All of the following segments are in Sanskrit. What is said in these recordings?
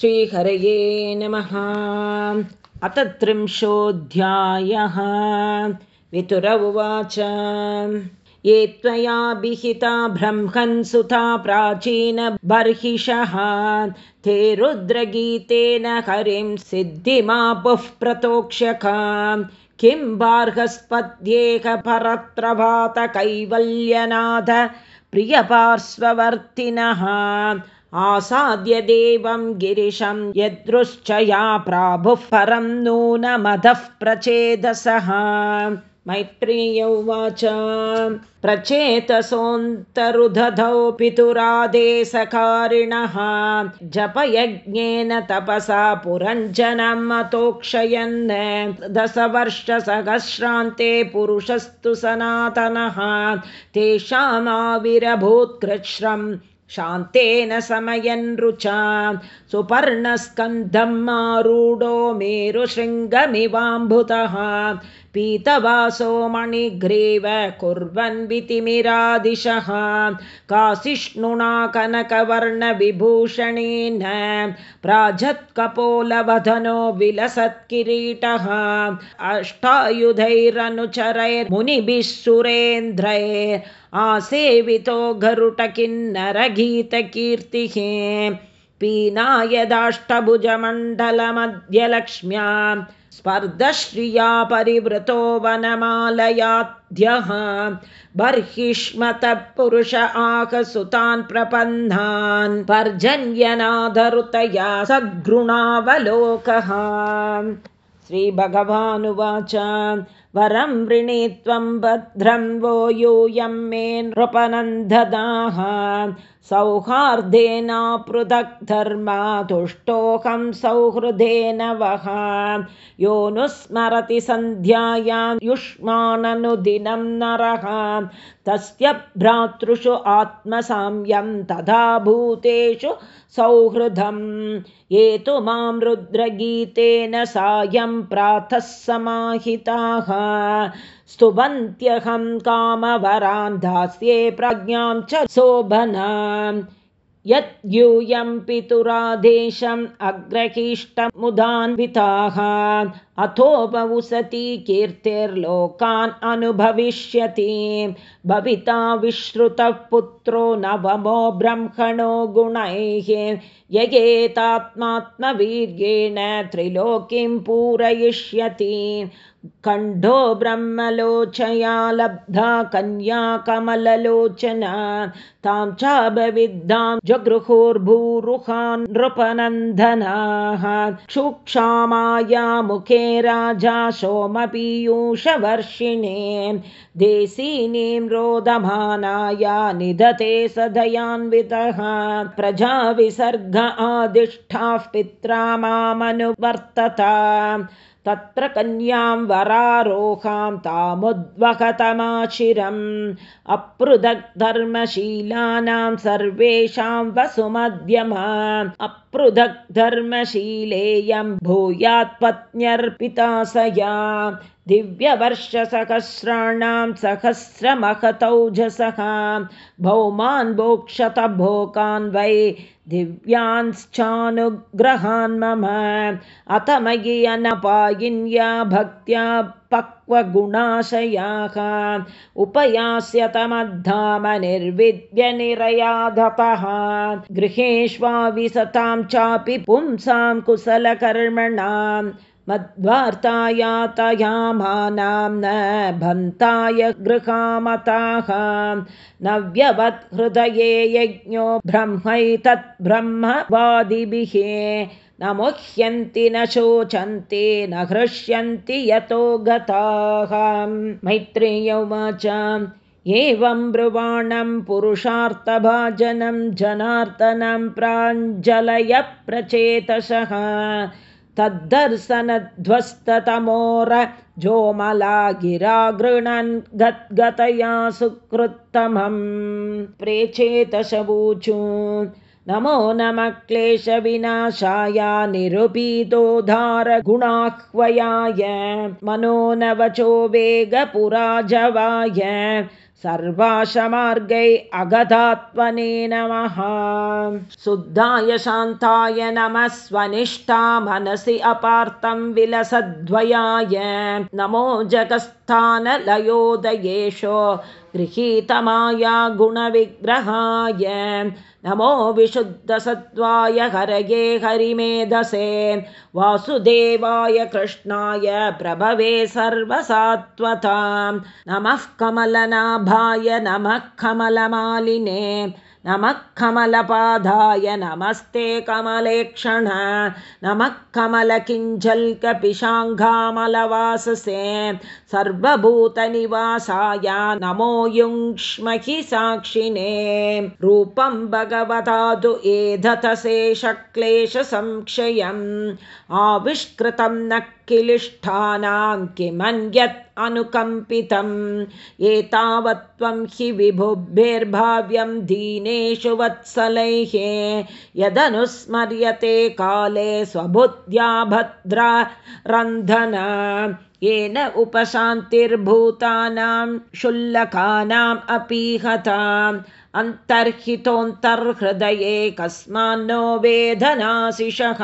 श्रीहरये नमः। अथ त्रिंशोऽध्यायः वितुर उवाच। ये त्वया विहिता ब्रह्मन्सुता प्राचीनबर्हिषः ते रुद्रगीतेन हरिं सिद्धिमापुः प्रतोक्ष्यका। किं बार्हस्पत्येकपरत्रभातकैवल्यनाथ प्रियपार्श्ववर्तिनः आसाद्य देवं गिरिशं यदृश्चया प्राभुः परं नूनमधः प्रचेदसः। मैत्रेय उवाच प्रचेतसोऽन्तरुदधौ पितुरादेशकारिणः जपयज्ञेन तपसा पुरञ्जनम् अतोक्षयन्। दशवर्षसहस्रान्ते पुरुषस्तु सनातनः तेषामाविरभूत्कृच्छ्रम् शान्तेन समयनृचा सुपर्णस्कन्धम् आरूढो मेरुशृङ्गमिवाम्भुतः पीतवासो मणिग्रीव कुर्वन् वितिमिरादिशः। काशिष्णुना कनकवर्णविभूषणेन प्राजत्कपोलवधनो विलसत्किरीटः। अष्टायुधैरनुचरैर्मुनिभिः सुरेन्द्रैर् आसेवितो गरुटकिन्नरगीतकीर्तिः पीनायदाष्टभुजमण्डलमध्यलक्ष्म्या स्पर्धश्रिया परिवृतो वनमालयाद्यः बर्हिष्मतः पुरुष आकसुतान् प्रपन्नान् पर्जन्यनाधरुतया सद्गृणावलोकः। श्रीभगवानुवाच वरं वृणी त्वं भद्रं वो यूयं मे नृपनन्ददाः सौहार्देनापृथक् धर्मा तुष्टोऽहं सौहृदेन वः। योऽनुस्मरति सन्ध्यायां युष्माननुदिनं नरः। तस्य भ्रातृषु आत्मसाम्यं तथा भूतेषु सौहृदं ये तु मां रुद्रगीतेन सायं प्रातः समाहिताः स्तुवन्त्यहं कामवरान् दास्ये प्रज्ञां च शोभनाम्। यद्यूयं पितुरादेशम् अग्रहीष्टमुदान्विताः अथोपवसति कीर्तिर्लोकान् अनुभविष्यति। भविता विश्रुतः पुत्रो नवमो ब्रह्मणो गुणैः। ययेतात्मात्मवीर्येण त्रिलोकीं पूरयिष्यति। कण्ठो ब्रह्मलोचया लब्धा कन्या कमललोचना। तां चाभविद्धां जगृहुर्भूरुहान् नृपनन्दनाः। क्षुक्षामाया मुखे राजा सोमपीयूषवर्षिणे देसीनीं रोदमानाया निदते सदयान्वितः प्रजाविसर्ग आदिष्ठाः पित्रा मामनुवर्तता तत्र कन्यां वरारोहां तामुद्वहतमाशिरम् अपृथग्धर्मशीलानां सर्वेषां वसुमध्यमा अपृथग्धर्मशीलेयं भूयात्पत्न्यर्पितासया दिव्यवर्षसहस्राणां सहस्रमहतौजसः भौमान् भोक्षत भोकान् वै दिव्यांश्चानुग्रहान् मम। अथ मयि अनपायिन्या भक्त्या पक्वगुणाशयाः। उपयास्यतमद्धाम निर्विद्य निरयाधपः गृहेष्वाविसतां चापि पुंसां कुशलकर्मणाम् मद्वार्तायातयामानां न भन्ताय गृहामताः नव्यवत् हृदये यज्ञो ब्रह्मैतत् ब्रह्मवादिभिः। न मुह्यन्ति न शोचन्ति न हृष्यन्ति यतो गताः। मैत्रेय उवाच एवं ब्रुवाणं पुरुषार्थभाजनं जनार्दनं प्राञ्जलय प्रचेतसः तद्दर्शनध्वस्ततमोर जोमला गिरा गृणन् गद्गतया सुकृत्तमं प्रेचेतशवूचु। नमो नमः क्लेशविनाशाय निरुपीतोद्धारगुणाह्वयाय मनो न वचो वेगपुराजवाय सर्वाशमार्गै अगधात्मने नमः। शुद्धाय शान्ताय नमः स्वनिष्ठा मनसि अपार्थं विलसद्वयाय नमो जगत्स्थानलयोदयेषु गृहीतमाया गुणविग्रहाय नमो विशुद्धसत्त्वाय हरये हरिमेधसे वासुदेवाय कृष्णाय प्रभवे सर्वसात्वतां नमः कमलनाभाय नमः कमलमालिने नमः कमलपादाय नमस्ते कमलेक्षण। नमः कमलकिञ्जल्कपिशाङ्घामलवाससे सर्वभूतनिवासाय नमो युङ्क्ष्महि साक्षिणे। रूपं भगवतादु एधतसे शक्लेशसंक्षयम् आविष्कृतं न किलिष्ठानां किमन्यत् अनुकम्पितम् एतावत्त्वं हि विभुभिर्भाव्यं दीनेषु वत्सलैः। यदनुस्मर्यते काले स्वबुद्ध्या भद्रा रन्धन। येन उपशान्तिर्भूतानां शुल्लकानाम् अपि हताम् अन्तर्हितोऽन्तर्हृदये कस्मान्नो वेदनाशिषः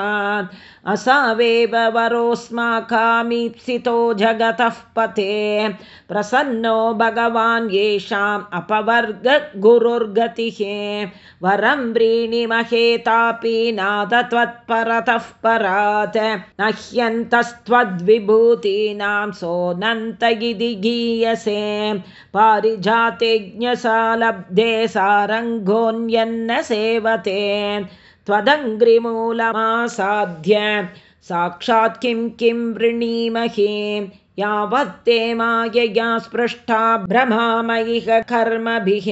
असावेव वरोऽस्माकामीप्सितो जगतः पते। प्रसन्नो भगवान् येषाम् अपवर्गगुरुर्गतिः। वरं व्रीणिमहेतापि नाद त्वत्परतः परात्। नह्यन्तस्त्वद्विभूतीनां सोऽनन्त इति गीयसे। पारिजातेज्ञसालब्धे सारङ्गोऽन्यन्न सेवते त्वदङ्घ्रिमूलमासाध्य साक्षात् किं किं वृणीमहे यावत्ते मायया स्पृष्टा भ्रमामयिह कर्मभिः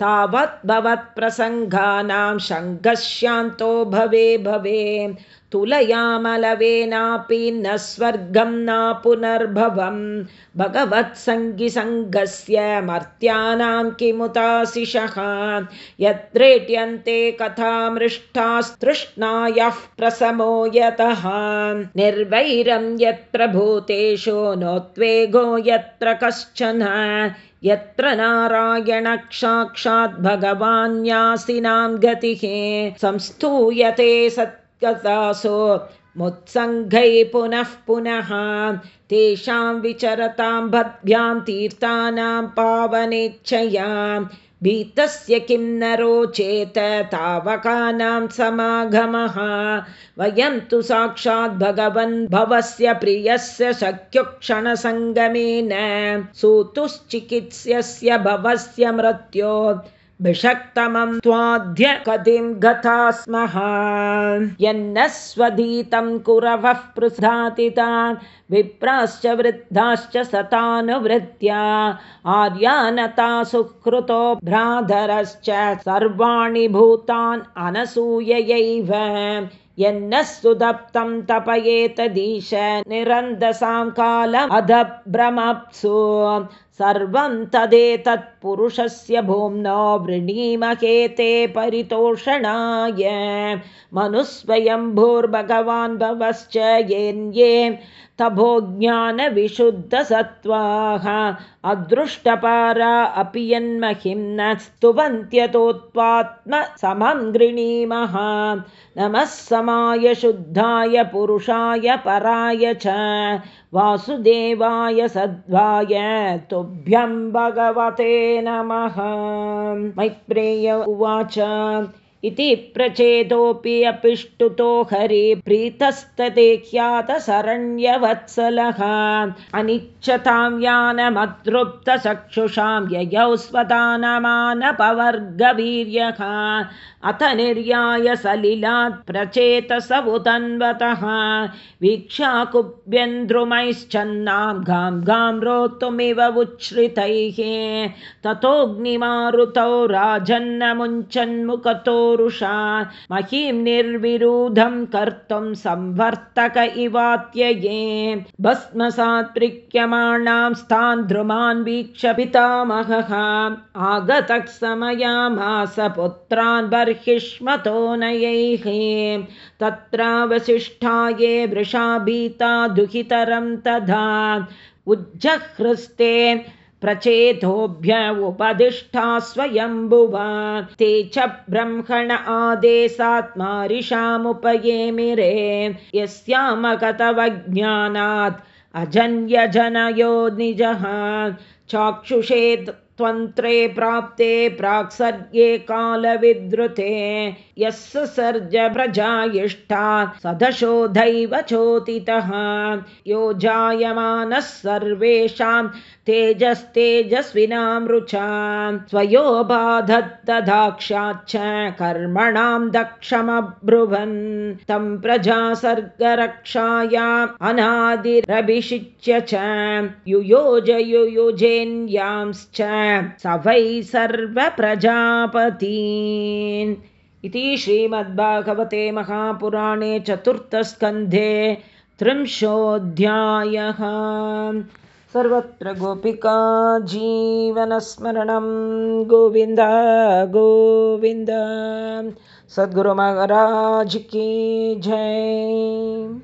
तावत् भवत्प्रसङ्गानां शङ्घशान्तो भवे भवे। तुलयामलवेनापि न स्वर्गं न पुनर्भवं भगवत्सङ्गिसङ्गस्य मर्त्यानां किमुताशिषः यत्रेट्यन्ते कथामृष्टास्तृष्णायः प्रसमो यतः। निर्वैरं यत्र भूतेषु नोत्वेगो यत्र कश्चन यत्र नारायणक्षाक्षात् भगवान्यासिनां गतिः संस्तूयते सत् गतासु मुत्सङ्घै पुनः पुनः तेषां विचरतां भद्भ्यां तीर्थानां पावनेच्छयां भीतस्य किं न रोचेत तावकानां समागमः। वयं तु साक्षात् भगवन् भवस्य प्रियस्य शक्युक्षणसङ्गमेन सूतुश्चिकित्स्यस्य भवस्य मृत्यो कतिं गता स्मः यन्न स्वधीतं कुरवः पृथातितान् विप्राश्च वृद्धाश्च सतानुवृत्या आर्यानता सुकृतो भ्राधरश्च सर्वाणि भूतान् अनसूययैव यन्न सुदप्तं तपयेतदीश निरन्दसां कालमधभ्रमप्सु सर्वं तदेतत्पुरुषस्य भूम्नो वृणीमहेते परितोषणाय। मनुस्वयम्भूर्भगवान् भवश्च येन्ये तभोज्ञानविशुद्धसत्त्वाः अदृष्टपारा अपि यन्महिं न स्तुवन्त्यतोत्पात्मसमं गृणीमः नमः समाय शुद्धाय पुरुषाय पराय च वासुदेवाय सद्वाय तुभ्यं भगवते नमः। मैत्रेय उवाच इति प्रचेदोऽपि अपिष्टुतो हरि प्रीतस्तदेख्यातशरण्यवत्सलः अनिच्छतां यानमतृप्तचक्षुषां ययौ स्वदानमानपवर्गवीर्यः अथ निर्याय सलिलात् प्रचेतस उदन्वतः वीक्षाकुभ्यन्द्रुमैश्चन्नां गां गां रोतुमिव उच्छ्रितैः। ततोऽग्निमारुतौ राजन्नमुञ्चन्मुखतोरुषा। महीं निर्विरुधं कर्तुं संवर्तक इवात्यये। भस्मसात् प्रीक्यमाणां स्थान् ध्रुमान् वीक्ष पितामहः। आगतः समयामास पुत्रान् बर्हि नयैः तत्रावशिष्ठा ये वृषा भीता दुहितरं तथा। उज्जहृस्ते प्रचेतोभ्य उपदिष्टा स्वयम्भुवा ते च ब्रह्मण आदेशात्मा रिषामुपयेमिरे यस्यामगतवज्ञानात् अजन्यजनयो निजः। चाक्षुषेत् त्वन्त्रे प्राप्ते प्राक्सर्गे कालविद्रुते यस्य सर्ज प्रजायिष्ठा सदशो दैव चोदितः यो जायमानः सर्वेषां तेजस्तेजस्विनामृचा। स्वयो बाधत्तदाक्षाच्च कर्मणां दक्षमब्रुवन्। तं प्रजा सर्गरक्षायाम् अनादिरभिषिच्य च युयोज युयुजेन्यांश्च स वै सर्वप्रजापतीन् इति श्रीमद्भागवते महापुराणे चतुर्थस्कन्धे त्रिंशोऽध्यायः. सर्वत्र गोपिका जीवनस्मरणं। गोविन्द गोविन्द। सद्गुरुमहाराज की जय